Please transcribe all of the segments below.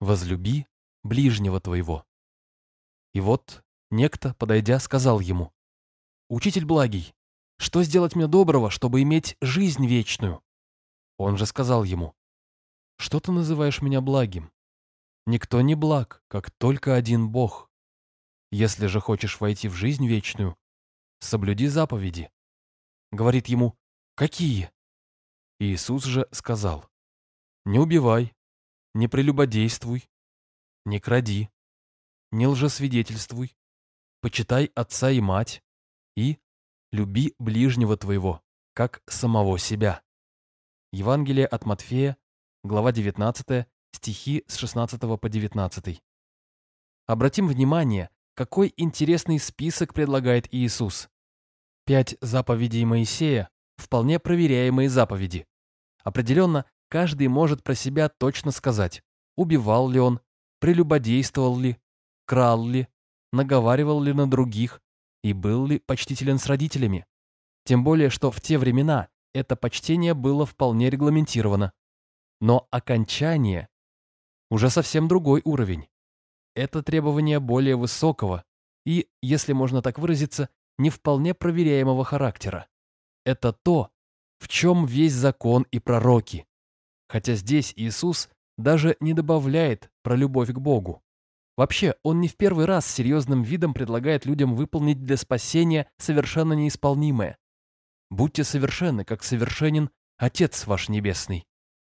возлюби ближнего твоего. И вот некто, подойдя, сказал ему, «Учитель благий, что сделать мне доброго, чтобы иметь жизнь вечную?» Он же сказал ему, «Что ты называешь меня благим? Никто не благ, как только один Бог. Если же хочешь войти в жизнь вечную, соблюди заповеди». Говорит ему, «Какие?» Иисус же сказал, «Не убивай, не прелюбодействуй, не кради, не лжесвидетельствуй, почитай отца и мать и люби ближнего твоего, как самого себя». Евангелие от Матфея, глава 19, стихи с 16 по 19. Обратим внимание, какой интересный список предлагает Иисус. Пять заповедей Моисея – вполне проверяемые заповеди. Определенно, каждый может про себя точно сказать, убивал ли он, прелюбодействовал ли, крал ли, наговаривал ли на других и был ли почтителен с родителями. Тем более, что в те времена это почтение было вполне регламентировано. Но окончание уже совсем другой уровень. Это требование более высокого и, если можно так выразиться, не вполне проверяемого характера. Это то, в чем весь закон и пророки. Хотя здесь Иисус даже не добавляет про любовь к Богу. Вообще, он не в первый раз серьезным видом предлагает людям выполнить для спасения совершенно неисполнимое. Будьте совершенны, как совершенен Отец ваш Небесный.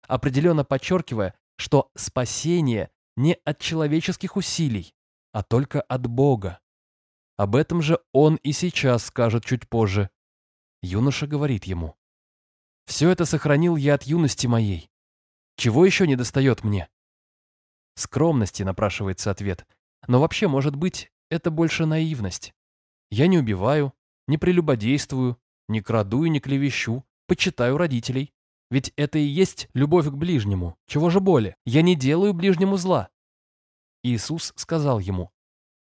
Определенно подчеркивая, что спасение не от человеческих усилий, а только от Бога. Об этом же он и сейчас скажет чуть позже. Юноша говорит ему. «Все это сохранил я от юности моей. Чего еще не достает мне?» Скромности напрашивается ответ. Но вообще, может быть, это больше наивность. Я не убиваю, не прелюбодействую, не краду и не клевещу, почитаю родителей. Ведь это и есть любовь к ближнему. Чего же более? Я не делаю ближнему зла. Иисус сказал ему,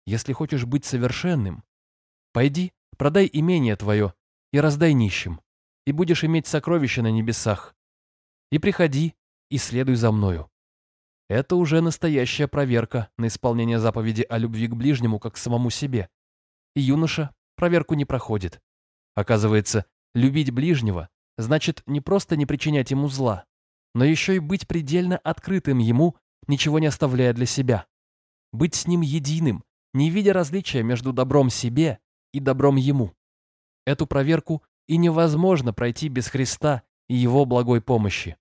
если хочешь быть совершенным, пойди, продай имение твое и раздай нищим, и будешь иметь сокровища на небесах. И приходи, и следуй за мною. Это уже настоящая проверка на исполнение заповеди о любви к ближнему как к самому себе. И юноша проверку не проходит. Оказывается, любить ближнего значит не просто не причинять ему зла, но еще и быть предельно открытым ему, ничего не оставляя для себя. Быть с ним единым, не видя различия между добром себе и добром ему. Эту проверку и невозможно пройти без Христа и Его благой помощи.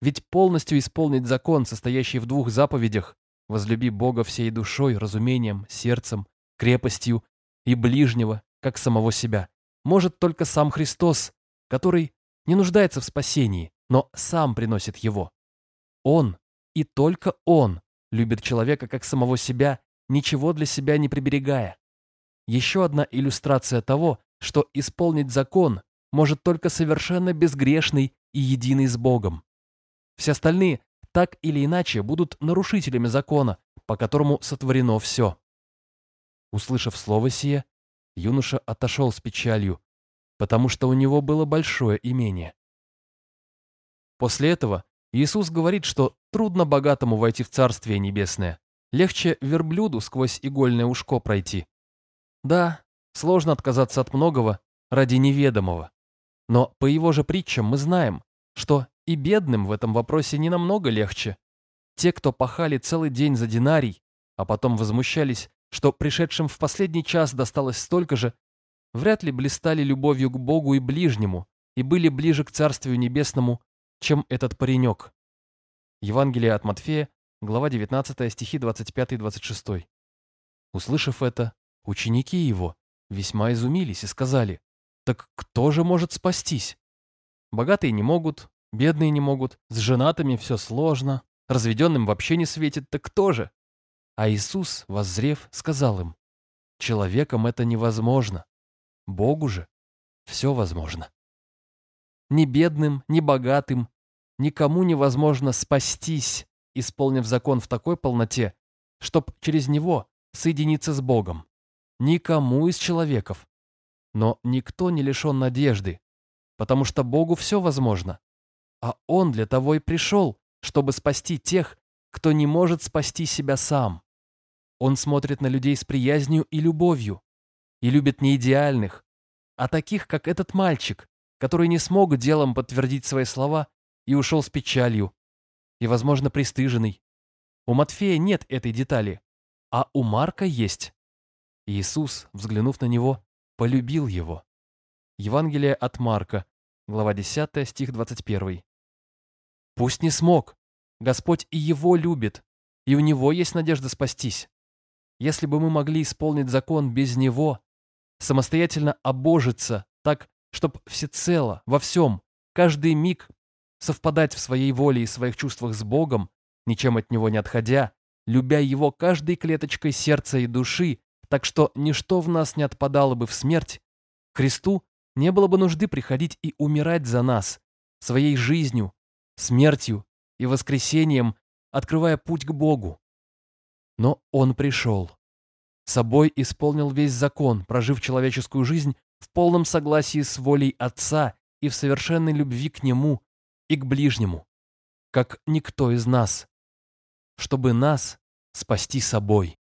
Ведь полностью исполнить закон, состоящий в двух заповедях «возлюби Бога всей душой, разумением, сердцем, крепостью и ближнего, как самого себя», может только сам Христос, который не нуждается в спасении, но сам приносит его. Он, и только Он, любит человека как самого себя, ничего для себя не приберегая. Еще одна иллюстрация того, что исполнить закон может только совершенно безгрешный и единый с Богом. Все остальные так или иначе будут нарушителями закона, по которому сотворено все. Услышав слово сие, юноша отошел с печалью, потому что у него было большое имение. После этого Иисус говорит, что трудно богатому войти в Царствие Небесное, легче верблюду сквозь игольное ушко пройти. Да, сложно отказаться от многого ради неведомого, но по его же притчам мы знаем, что и бедным в этом вопросе не намного легче. Те, кто пахали целый день за динарий, а потом возмущались, что пришедшим в последний час досталось столько же, вряд ли блистали любовью к Богу и ближнему и были ближе к Царствию Небесному, чем этот паренек. Евангелие от Матфея, глава 19, стихи 25-26. Услышав это, ученики его весьма изумились и сказали, «Так кто же может спастись? Богатые не могут, бедные не могут, с женатыми все сложно, разведенным вообще не светит, так кто же?» А Иисус, воззрев, сказал им, «Человеком это невозможно, Богу же все возможно. Ни бедным, ни богатым, никому невозможно спастись, исполнив закон в такой полноте, чтоб через него соединиться с Богом. Никому из человеков. Но никто не лишен надежды, потому что Богу все возможно. А Он для того и пришел, чтобы спасти тех, кто не может спасти себя сам. Он смотрит на людей с приязнью и любовью и любит не идеальных, а таких, как этот мальчик, который не смог делом подтвердить свои слова и ушел с печалью, и, возможно, пристыженный. У Матфея нет этой детали, а у Марка есть. Иисус, взглянув на него, полюбил его. Евангелие от Марка, глава 10, стих 21. Пусть не смог. Господь и его любит, и у него есть надежда спастись. Если бы мы могли исполнить закон без него, самостоятельно обожиться так, чтобы всецело, во всем, каждый миг совпадать в своей воле и своих чувствах с Богом, ничем от Него не отходя, любя Его каждой клеточкой сердца и души, так что ничто в нас не отпадало бы в смерть, Христу не было бы нужды приходить и умирать за нас, своей жизнью, смертью и воскресением, открывая путь к Богу. Но Он пришел. Собой исполнил весь закон, прожив человеческую жизнь в полном согласии с волей Отца и в совершенной любви к Нему и к ближнему, как никто из нас, чтобы нас спасти собой.